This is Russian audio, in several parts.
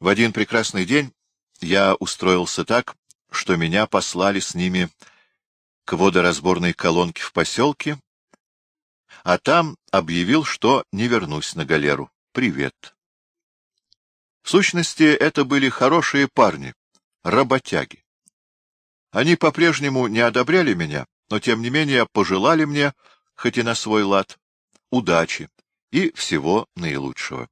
В один прекрасный день я устроился так, что меня послали с ними к водоразборной колонке в поселке, а там объявил, что не вернусь на галеру. Привет. В сущности, это были хорошие парни, работяги. Они по-прежнему не одобряли меня, но, тем не менее, пожелали мне, хоть и на свой лад, удачи и всего наилучшего.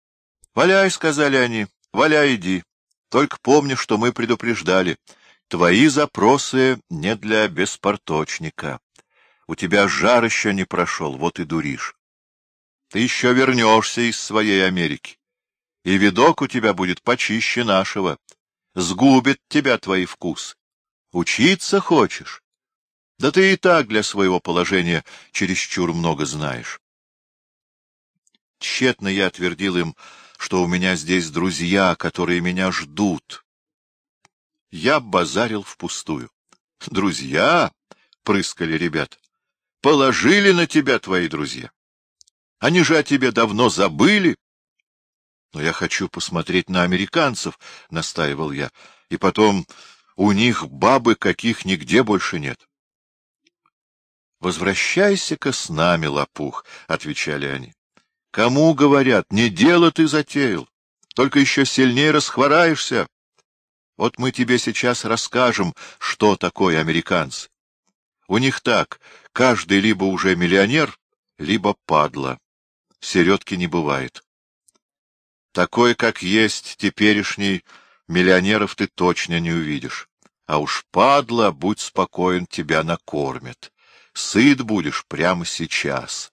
— Валяй, — сказали они, — валяй, иди. Только помни, что мы предупреждали. Твои запросы не для беспорточника. У тебя жар еще не прошел, вот и дуришь. Ты еще вернешься из своей Америки, и видок у тебя будет почище нашего. Сгубит тебя твои вкусы. Учиться хочешь? Да ты и так для своего положения чересчур много знаешь. Тщетно я твердил им, что у меня здесь друзья, которые меня ждут. Я базарил впустую. — Друзья? — прыскали ребята. — Положили на тебя твои друзья. Они же о тебе давно забыли. — Но я хочу посмотреть на американцев, — настаивал я. — И потом, у них бабы, каких нигде больше нет. — Возвращайся-ка с нами, лопух, — отвечали они. — Кому говорят, не дело ты затеял, только еще сильнее расхвораешься. Вот мы тебе сейчас расскажем, что такое американцы. У них так, каждый либо уже миллионер, либо падла. Середки не бывает. Такой, как есть теперешний, миллионеров ты точно не увидишь. А уж падла, будь спокоен, тебя накормят. Сыт будешь прямо сейчас.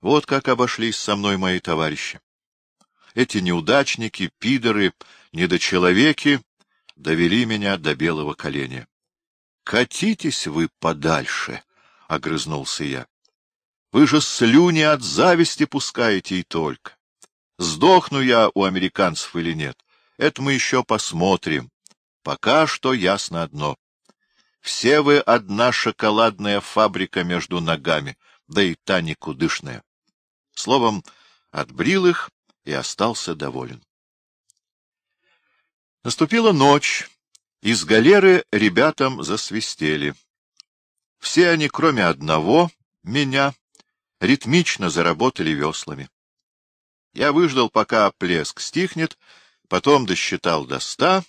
Вот как обошлись со мной мои товарищи. Эти неудачники, пидоры, недочеловеки довели меня до белого коленя. — Катитесь вы подальше, — огрызнулся я. — Вы же слюни от зависти пускаете и только. Сдохну я у американцев или нет, это мы еще посмотрим. Пока что ясно одно. Все вы одна шоколадная фабрика между ногами, да и та никудышная. Словом, отбрил их и остался доволен. Наступила ночь, из галеры ребятам засвистели. Все они, кроме одного, меня, ритмично заработали веслами. Я выждал, пока плеск стихнет, потом досчитал до ста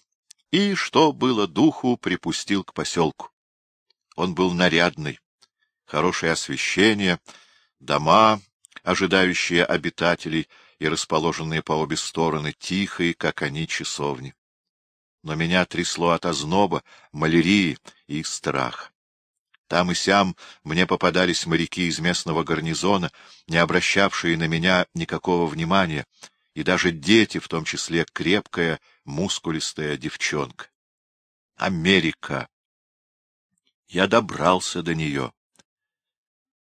и, что было духу, припустил к поселку. Он был нарядный, хорошее освещение, дома, ожидающие обитателей и расположенные по обе стороны, тихие, как они, часовни. Но меня трясло от озноба, малярии и страха. Там и сям мне попадались моряки из местного гарнизона, не обращавшие на меня никакого внимания, и даже дети, в том числе крепкая, мускулистая девчонка. Америка! Я добрался до нее.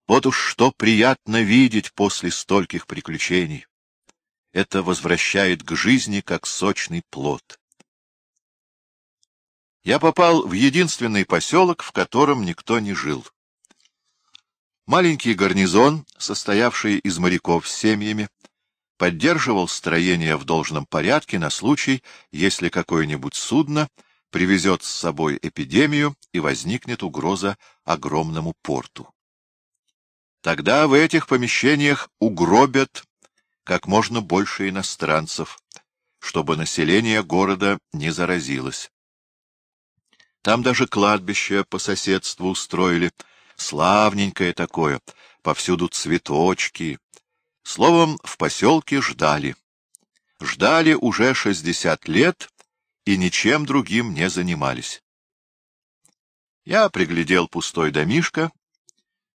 Вот уж что приятно видеть после стольких приключений это возвращает к жизни как сочный плод. Я попал в единственный поселок, в котором никто не жил. Маленький гарнизон, состоявший из моряков с семьями, поддерживал строение в должном порядке на случай, если какое-нибудь судно привезет с собой эпидемию и возникнет угроза огромному порту. Тогда в этих помещениях угробят как можно больше иностранцев, чтобы население города не заразилось. Там даже кладбище по соседству устроили, славненькое такое, повсюду цветочки. Словом, в поселке ждали. Ждали уже шестьдесят лет и ничем другим не занимались. Я приглядел пустой домишко,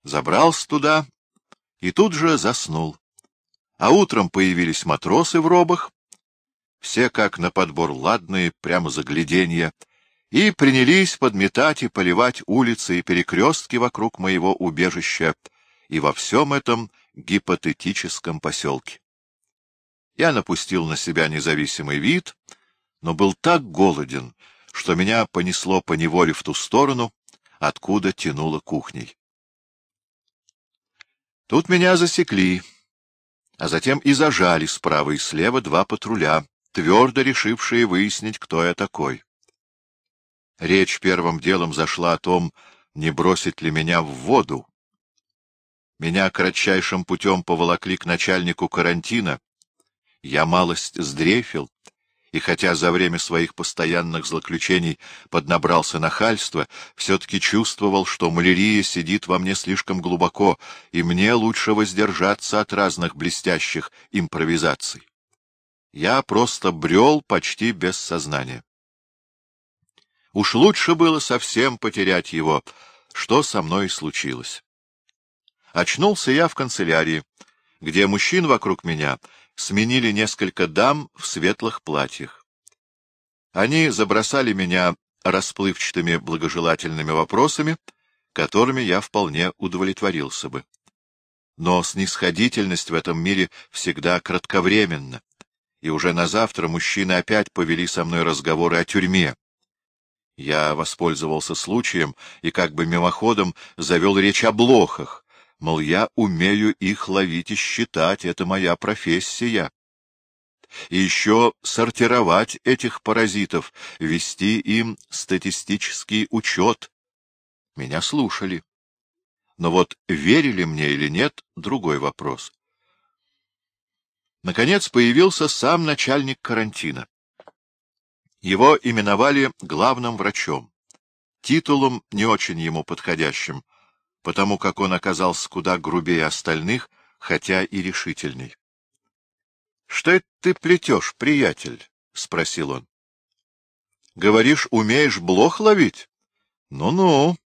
забрался туда и тут же заснул. А утром появились матросы в робах, все как на подбор ладные, прямо загляденья, и принялись подметать и поливать улицы и перекрестки вокруг моего убежища и во всем этом гипотетическом поселке. Я напустил на себя независимый вид, но был так голоден, что меня понесло по неволе в ту сторону, откуда тянуло кухней. Тут меня засекли. а затем и зажали справа и слева два патруля, твердо решившие выяснить, кто я такой. Речь первым делом зашла о том, не бросить ли меня в воду. Меня кратчайшим путем поволокли к начальнику карантина. Я малость сдрефил, и хотя за время своих постоянных злоключений поднабрался нахальства, все-таки чувствовал, что малярия сидит во мне слишком глубоко, и мне лучше воздержаться от разных блестящих импровизаций. Я просто брел почти без сознания. Уж лучше было совсем потерять его, что со мной случилось. Очнулся я в канцелярии, где мужчин вокруг меня сменили несколько дам в светлых платьях. Они забросали меня расплывчатыми благожелательными вопросами, которыми я вполне удовлетворился бы. Но снисходительность в этом мире всегда кратковременна, и уже на завтра мужчины опять повели со мной разговоры о тюрьме. Я воспользовался случаем и как бы мимоходом завел речь о блохах, мол, я умею их ловить и считать, это моя профессия. И еще сортировать этих паразитов, вести им статистический учет. Меня слушали. Но вот верили мне или нет — другой вопрос. Наконец появился сам начальник карантина. Его именовали главным врачом, титулом не очень ему подходящим, потому как он оказался куда грубее остальных, хотя и решительней. — Что это ты плетешь, приятель? — спросил он. — Говоришь, умеешь блох ловить? Ну-ну.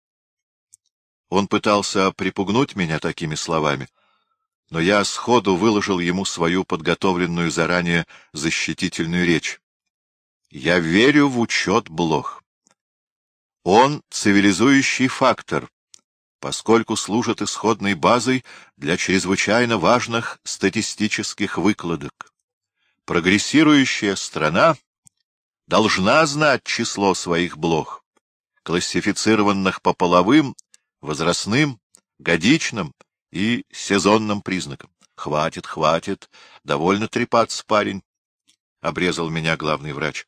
Он пытался припугнуть меня такими словами, но я сходу выложил ему свою подготовленную заранее защитительную речь. Я верю в учет блох. Он — цивилизующий фактор, поскольку служат исходной базой для чрезвычайно важных статистических выкладок. Прогрессирующая страна должна знать число своих блох, классифицированных по половым, возрастным, годичным и сезонным признакам. Хватит, хватит, довольно трепаться, парень, — обрезал меня главный врач.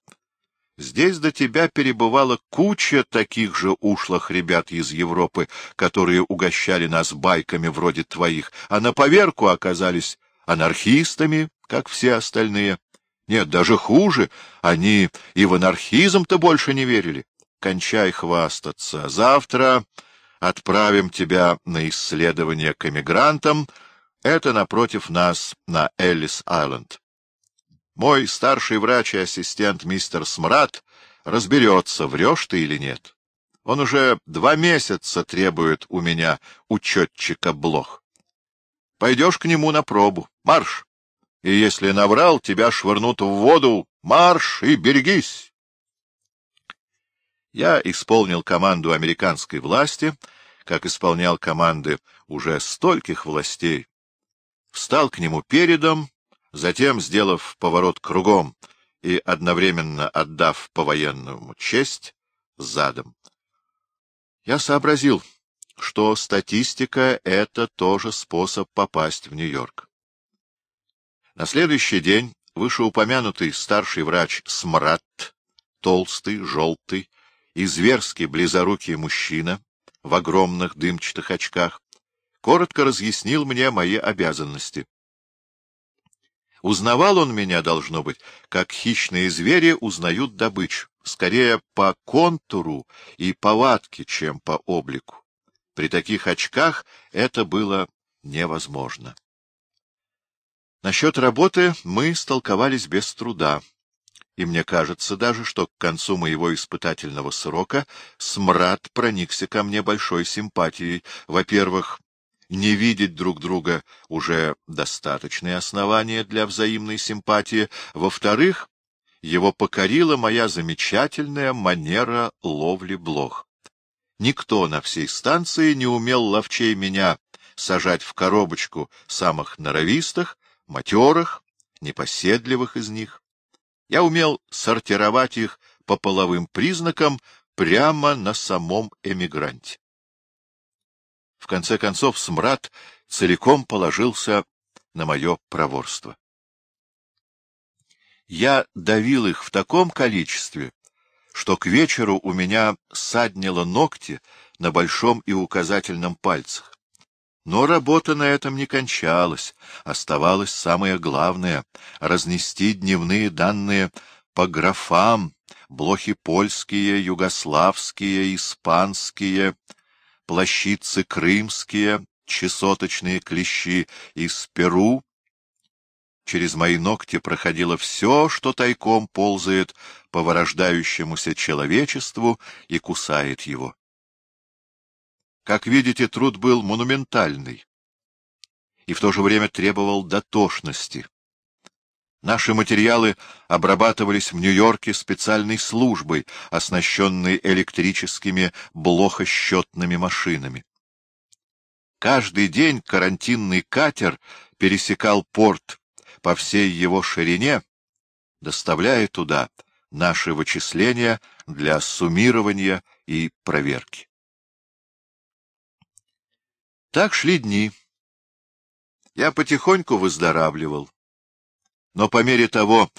Здесь до тебя перебывала куча таких же ушлых ребят из Европы, которые угощали нас байками вроде твоих, а на поверку оказались анархистами, как все остальные. Нет, даже хуже, они и в анархизм-то больше не верили. Кончай хвастаться. Завтра отправим тебя на исследование к эмигрантам. Это напротив нас на Эллис-Айленд. Мой старший врач и ассистент мистер Смрад разберется, врешь ты или нет. Он уже два месяца требует у меня учетчика блох. Пойдешь к нему на пробу. Марш! И если наврал, тебя швырнут в воду. Марш и берегись! Я исполнил команду американской власти, как исполнял команды уже стольких властей. Встал к нему передом Затем, сделав поворот кругом и одновременно отдав по-военному честь, задом, я сообразил, что статистика — это тоже способ попасть в Нью-Йорк. На следующий день вышеупомянутый старший врач Смрат, толстый, желтый и зверски близорукий мужчина в огромных дымчатых очках, коротко разъяснил мне мои обязанности. Узнавал он меня, должно быть, как хищные звери узнают добычу, скорее по контуру и повадке, чем по облику. При таких очках это было невозможно. Насчет работы мы столковались без труда, и мне кажется даже, что к концу моего испытательного срока смрад проникся ко мне большой симпатией, во-первых, не видеть друг друга уже достаточные основания для взаимной симпатии. Во-вторых, его покорила моя замечательная манера ловли блох. Никто на всей станции не умел ловчей меня сажать в коробочку самых норовистых, матерых, непоседливых из них. Я умел сортировать их по половым признакам прямо на самом эмигранте. В конце концов, смрад целиком положился на мое проворство. Я давил их в таком количестве, что к вечеру у меня саднило ногти на большом и указательном пальцах. Но работа на этом не кончалась. Оставалось самое главное — разнести дневные данные по графам, блохи польские, югославские, испанские, плащицы крымские, чесоточные клещи из Перу. Через мои ногти проходило все, что тайком ползает по вырождающемуся человечеству и кусает его. Как видите, труд был монументальный и в то же время требовал дотошности. Наши материалы обрабатывались в Нью-Йорке специальной службой, оснащенной электрическими блохосчетными машинами. Каждый день карантинный катер пересекал порт по всей его ширине, доставляя туда наши вычисления для суммирования и проверки. Так шли дни. Я потихоньку выздоравливал. Но по мере того,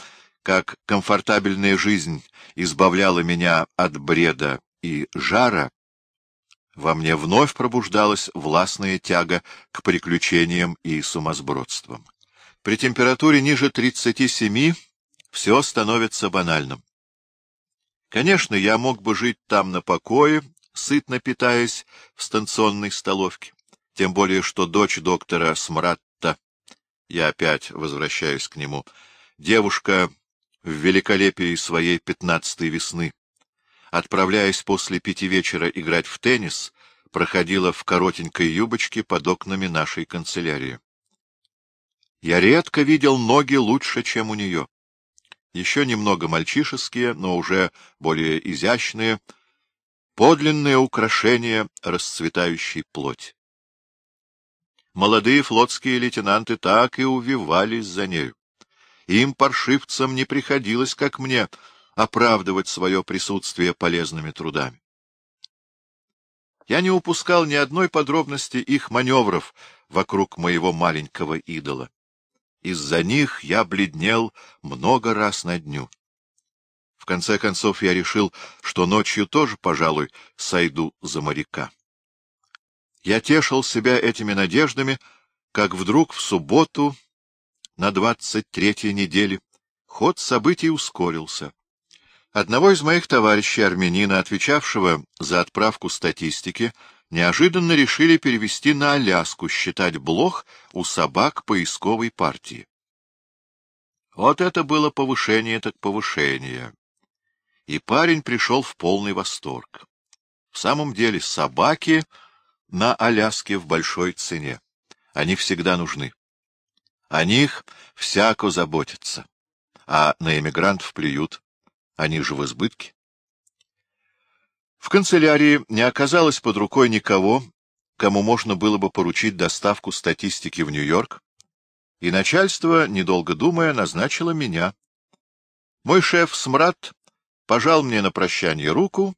как комфортабельная жизнь избавляла меня от бреда и жара, во мне вновь пробуждалась властная тяга к приключениям и сумасбродствам. При температуре ниже 37 все становится банальным. Конечно, я мог бы жить там на покое, сытно питаясь в станционной столовке тем более что дочь доктора Смратта, я опять возвращаюсь к нему, девушка в великолепии своей пятнадцатой весны, отправляясь после пяти вечера играть в теннис, проходила в коротенькой юбочке под окнами нашей канцелярии. Я редко видел ноги лучше, чем у нее. Еще немного мальчишеские, но уже более изящные, подлинное украшение расцветающей плоти. Молодые флотские лейтенанты так и увивались за нею. Им, паршивцам, не приходилось, как мне, оправдывать свое присутствие полезными трудами. Я не упускал ни одной подробности их маневров вокруг моего маленького идола. Из-за них я бледнел много раз на дню. В конце концов я решил, что ночью тоже, пожалуй, сойду за моряка. Я тешил себя этими надеждами, как вдруг в субботу на двадцать третьей неделе ход событий ускорился. Одного из моих товарищей армянина, отвечавшего за отправку статистики, неожиданно решили перевести на Аляску считать блох у собак поисковой партии. Вот это было повышение так повышение. И парень пришел в полный восторг. В самом деле собаки на Аляске в большой цене. Они всегда нужны. О них всяко заботятся, а на эмигрантов плюют. Они же в избытке. В канцелярии не оказалось под рукой никого, кому можно было бы поручить доставку статистики в Нью-Йорк, и начальство, недолго думая, назначило меня. Мой шеф Смрат пожал мне на прощание руку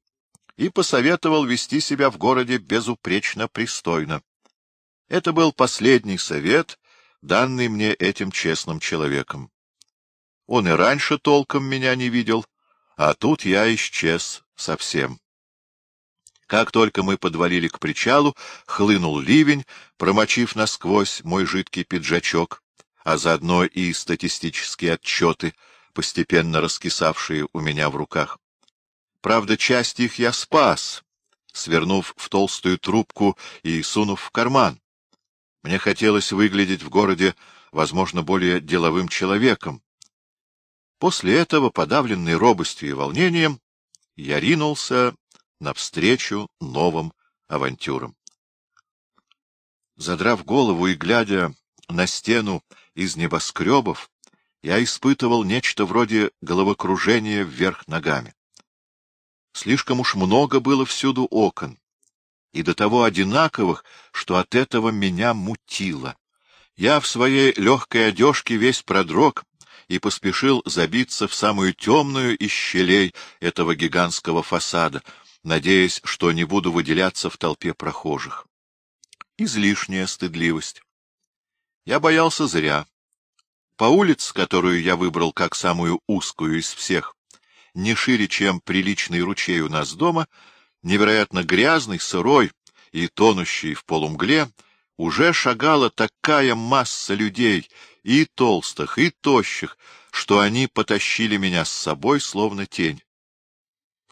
и посоветовал вести себя в городе безупречно пристойно. Это был последний совет, данный мне этим честным человеком. Он и раньше толком меня не видел, а тут я исчез совсем. Как только мы подвалили к причалу, хлынул ливень, промочив насквозь мой жидкий пиджачок, а заодно и статистические отчеты, постепенно раскисавшие у меня в руках. Правда, часть их я спас, свернув в толстую трубку и сунув в карман. Мне хотелось выглядеть в городе, возможно, более деловым человеком. После этого, подавленный робостью и волнением, я ринулся навстречу новым авантюрам. Задрав голову и глядя на стену из небоскребов, я испытывал нечто вроде головокружения вверх ногами. Слишком уж много было всюду окон, и до того одинаковых, что от этого меня мутило. Я в своей легкой одежке весь продрог и поспешил забиться в самую темную из щелей этого гигантского фасада, надеясь, что не буду выделяться в толпе прохожих. Излишняя стыдливость. Я боялся зря. По улице, которую я выбрал как самую узкую из всех, не шире, чем приличный ручей у нас дома, невероятно грязный, сырой и тонущий в полумгле, уже шагала такая масса людей, и толстых, и тощих, что они потащили меня с собой, словно тень.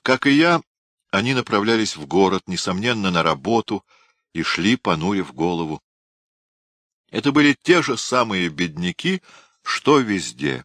Как и я, они направлялись в город, несомненно, на работу, и шли, понурив голову. Это были те же самые бедняки, что везде.